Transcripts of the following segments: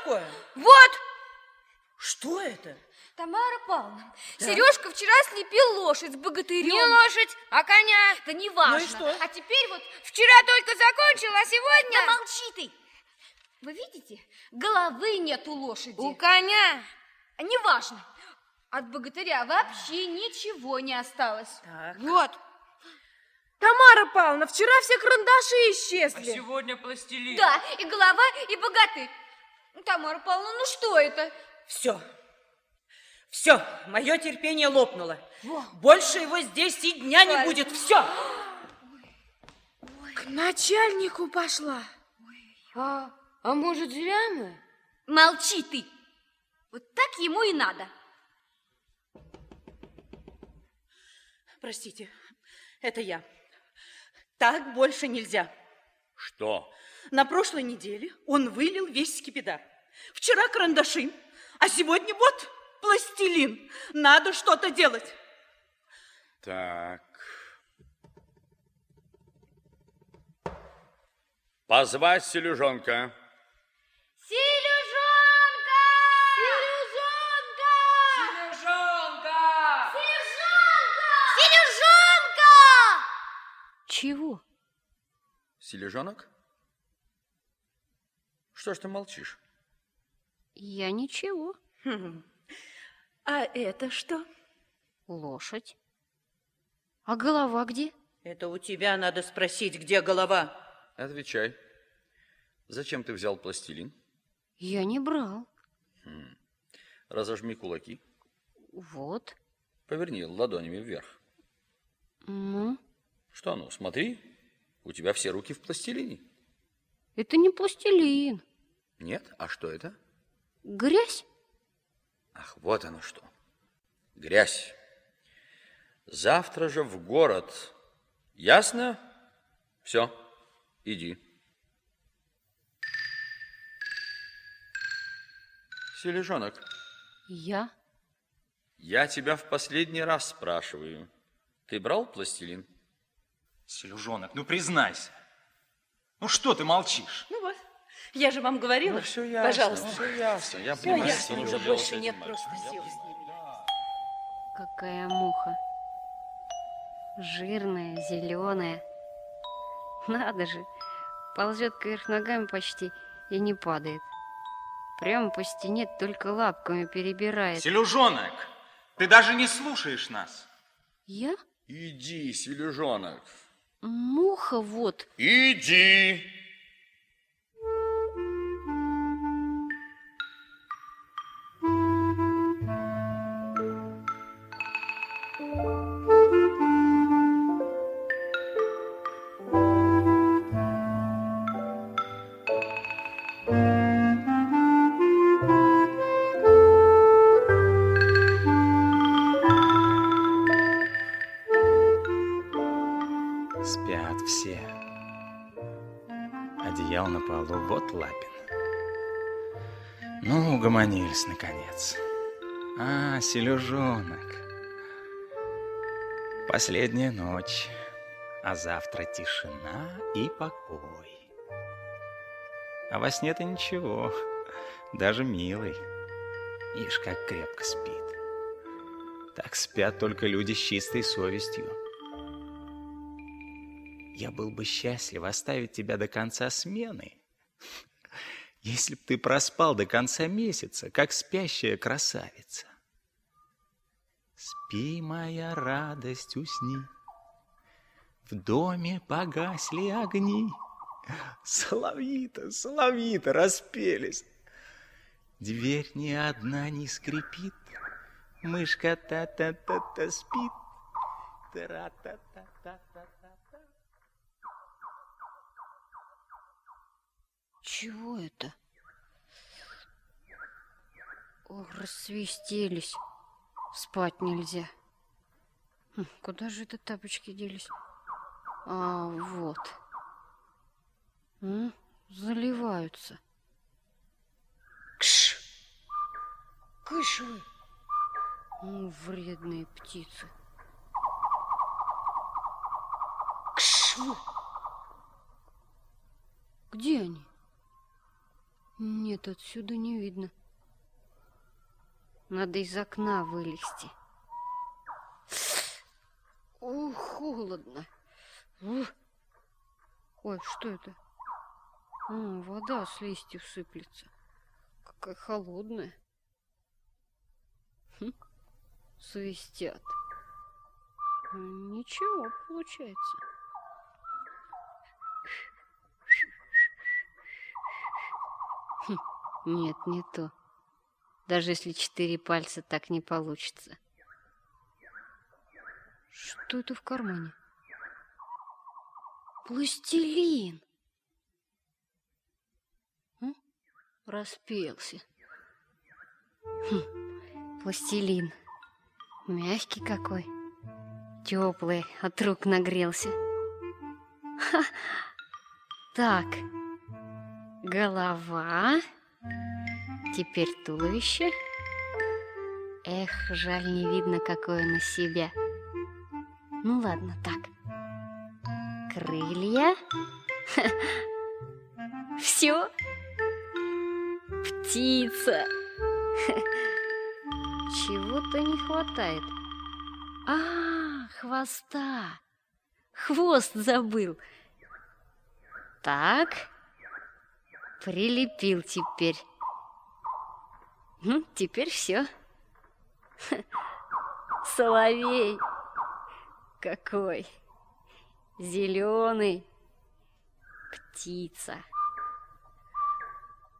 такое? Вот! Что это? Тамара Павловна, Да. Сережка вчера слепил лошадь с богатырем. Не лошадь, а коня. Да не важно. Ну и что? А теперь вот... Вчера только закончил, а сегодня... Да молчи ты! Вы видите, головы нет у лошади. У коня. А Неважно. От богатыря вообще ничего не осталось. Так. Вот. Тамара Павловна, вчера все карандаши А исчезли. сегодня пластилин. Да, и голова, и богатырь. Ну, Тамара Павловна, ну что это? Все. Все, мое терпение лопнуло. Больше его здесь и дня не будет. Все. К начальнику пошла. А, а может, зря мы? Молчи ты. Вот так ему и надо. Простите, это я. Так больше нельзя. Что? На прошлой неделе он вылил весь скипидар. Вчера карандаши, а сегодня вот пластилин. Надо что-то делать. Так. Позвать селюжонка. Селюжонка! Селюжонка! Селюжонка! Селюжонка! Чего? Селюжонок? Что ж ты молчишь? Я ничего. Хм. А это что? Лошадь. А голова где? Это у тебя надо спросить, где голова. Отвечай. Зачем ты взял пластилин? Я не брал. Разожми кулаки. Вот. Поверни ладонями вверх. Ну, Что ну, смотри. У тебя все руки в пластилине. это не пластилин. Нет? А что это? Грязь? Ах, вот оно что. Грязь. Завтра же в город. Ясно? Все, иди. Сележонок, Я? я тебя в последний раз спрашиваю. Ты брал пластилин? Селюжонок, ну признайся. Ну что ты молчишь? Ну вот, я же вам говорила. Ну, все ясно, Пожалуйста. все ясно. Я Все понимаю, ясно, что уже больше нет просто сил с ними. Какая муха. Жирная, зеленая. Надо же. Ползет кверх ногами почти и не падает. Прямо по стене только лапками перебирает. Селюжонок, ты даже не слушаешь нас. Я? Иди, сележонок, Муха вот. иди. Ну, угомонились, наконец. А, селюжонок. Последняя ночь, а завтра тишина и покой. А во сне-то ничего, даже милый. Ишь, как крепко спит. Так спят только люди с чистой совестью. Я был бы счастлив оставить тебя до конца смены, если б ты проспал до конца месяца, как спящая красавица. Спи, моя радость, усни. В доме погасли огни. Соловьи-то, соловьи-то распелись. Дверь ни одна не скрипит. Мышка та-та-та-та спит. Тра-та-та-та-та-та. Чего это? Ох, рассвистелись. Спать нельзя. Хм, Куда же это тапочки делись? А, вот. М, Заливаются. Кш! Кыш вы! М, Вредные птицы. Кш! Где они? Нет, отсюда не видно. Надо из окна вылезти. О, холодно. Ух. Ой, что это? О, вода с листьев сыплется. Какая холодная. Хм, свистят. Ничего получается. Хм, нет, не то. Даже если четыре пальца, так не получится. Что это в кармане? Пластилин. М? Распелся. Хм, пластилин. Мягкий какой. Теплый, от рук нагрелся. Ха. Так. Голова. Теперь туловище. Эх, жаль, не видно, какое на себя. Ну ладно, так. Крылья. Все. Птица. Чего-то не хватает. А, хвоста. Хвост забыл. Так. Прилепил теперь. Ну, теперь все. Соловей. Какой? Зеленый. Птица.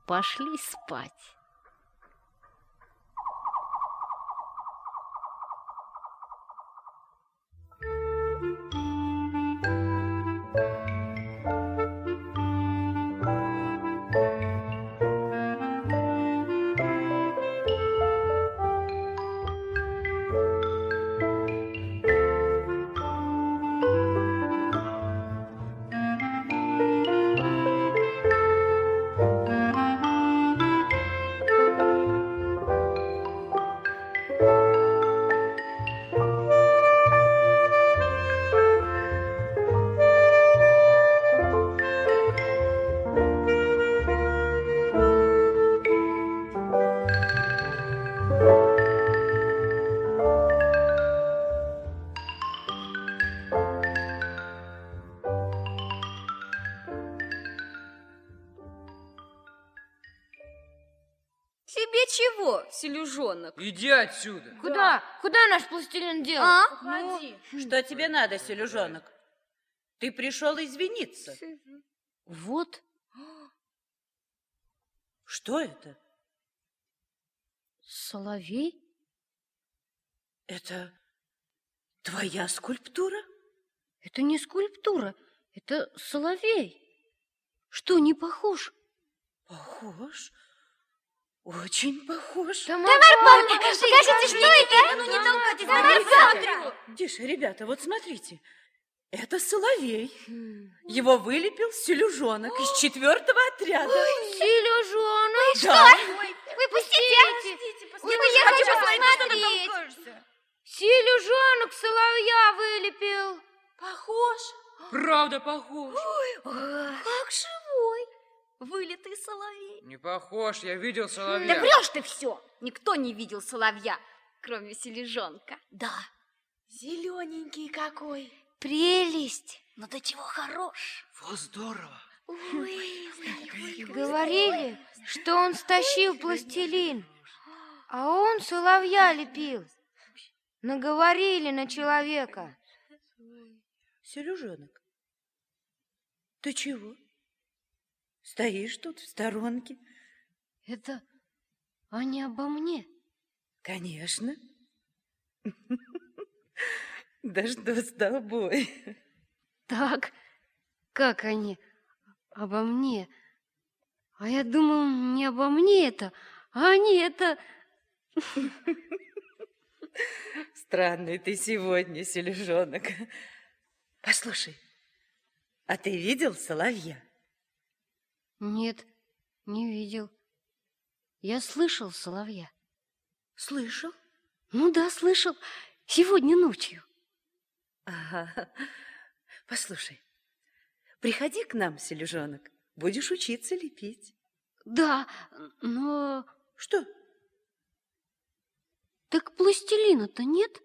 Пошли спать. Селюжонок? Иди отсюда. Куда? Куда наш пластилин дел? А? Что тебе надо, селюжонок? Ты пришел извиниться. Вот Что это? соловей. Это твоя скульптура? Это не скульптура, это соловей. Что, не похож? Похож. Очень похож. Тамара Павловна, покажите, что это? Ну не Тише, ребята, вот смотрите. Это соловей. Его вылепил селюжонок из четвертого отряда. Селюжонок. Да. Выпустите! Ой, я хочу посмотреть. Селюжонок соловья вылепил. Похож. Правда похож. Как живой. Вылитый соловей. Не похож, я видел соловья. врешь ты все! Никто не видел соловья, кроме сележонка. Да. Зелененький какой. Прелесть. Но до чего хорош. Во, здорово. Говорили, что он стащил пластилин, а он соловья лепил. Наговорили на человека. Селюжонок, ты чего? Стоишь тут в сторонке? Это они обо мне. Конечно. Да что с тобой? Так, как они обо мне? А я думал, не обо мне это, а они это... Странный ты сегодня, селюжонок. Послушай, а ты видел соловья? Нет, не видел. Я слышал соловья. Слышал? Ну да, слышал. Сегодня ночью. Ага. Послушай, приходи к нам, селюжонок, будешь учиться лепить. Да, но... Что? Так пластилина-то нет?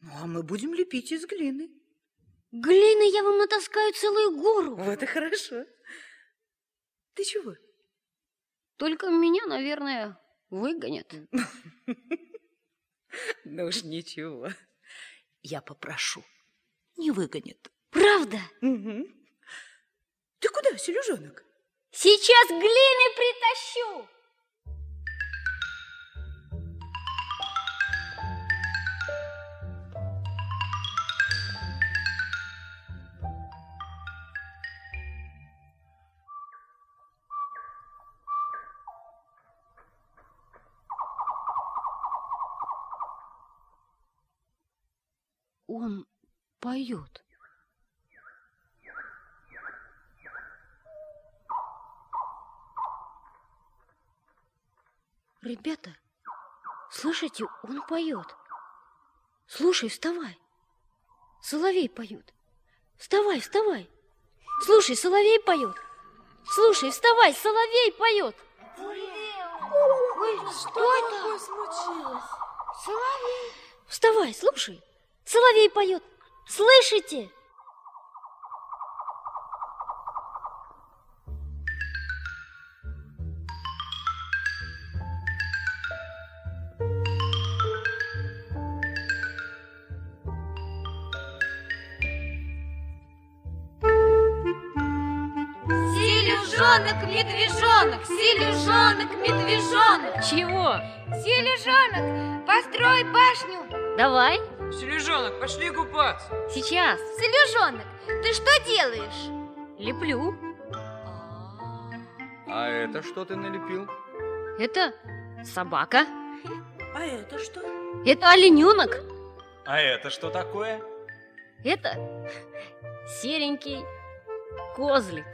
Ну, а мы будем лепить из глины. Глины я вам натаскаю целую гору. Вот и хорошо. Ты чего? Только меня, наверное, выгонят. Ну уж ничего. Я попрошу. Не выгонят. Правда? Угу. Ты куда, селюжонок? Сейчас глины притащу. Он поет. Ребята, слышите, он поет. Слушай, вставай. Соловей поет. Вставай, вставай. Слушай, соловей поет. Слушай, вставай, соловей поет. Ой, что это? случилось? Соловей. Вставай, слушай. Соловей поет. Слышите? Селюжонок, медвежонок, селюжонок, медвежонок. Чего? Селюжонок, построй башню. Давай, Сележонок, пошли купаться. сейчас. Селюжонок, ты что делаешь? Леплю. А это что ты налепил? Это собака. А это что? Это олененок. А это что такое? Это серенький козлик.